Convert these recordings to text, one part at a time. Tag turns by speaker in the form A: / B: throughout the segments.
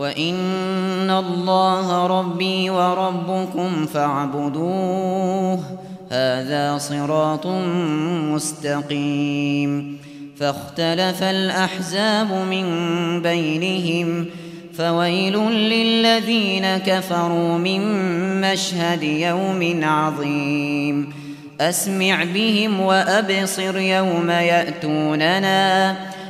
A: وَإِنَّ اللَّهَ رَبِّي وَرَبُّكُمْ فَاعْبُدُوهُ هَذَا صِرَاطٌ مُسْتَقِيمٌ فاختلف الأحزاب من بينهم فويل للذين كفروا من مشهد يوم عظيم أسمع بهم وأبصر يوم يأتوننا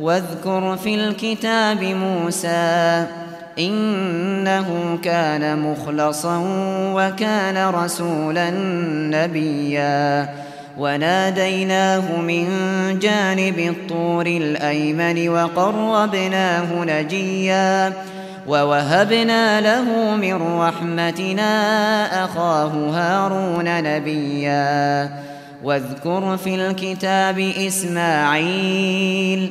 A: واذكر في الكتاب موسى إنه كان مخلصا وكان رسولا نبيا وناديناه من جانب الطور الأيمن وقربناه نجيا ووهبنا له من رحمتنا أخاه هارون نبيا واذكر في الكتاب إسماعيل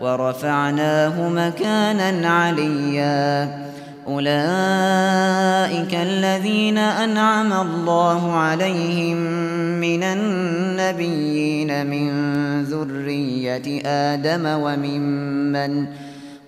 A: ورفعناه مكانا عليا. أولئك الذين أنعم الله عليهم من النبيين من ذرية آدم وممن من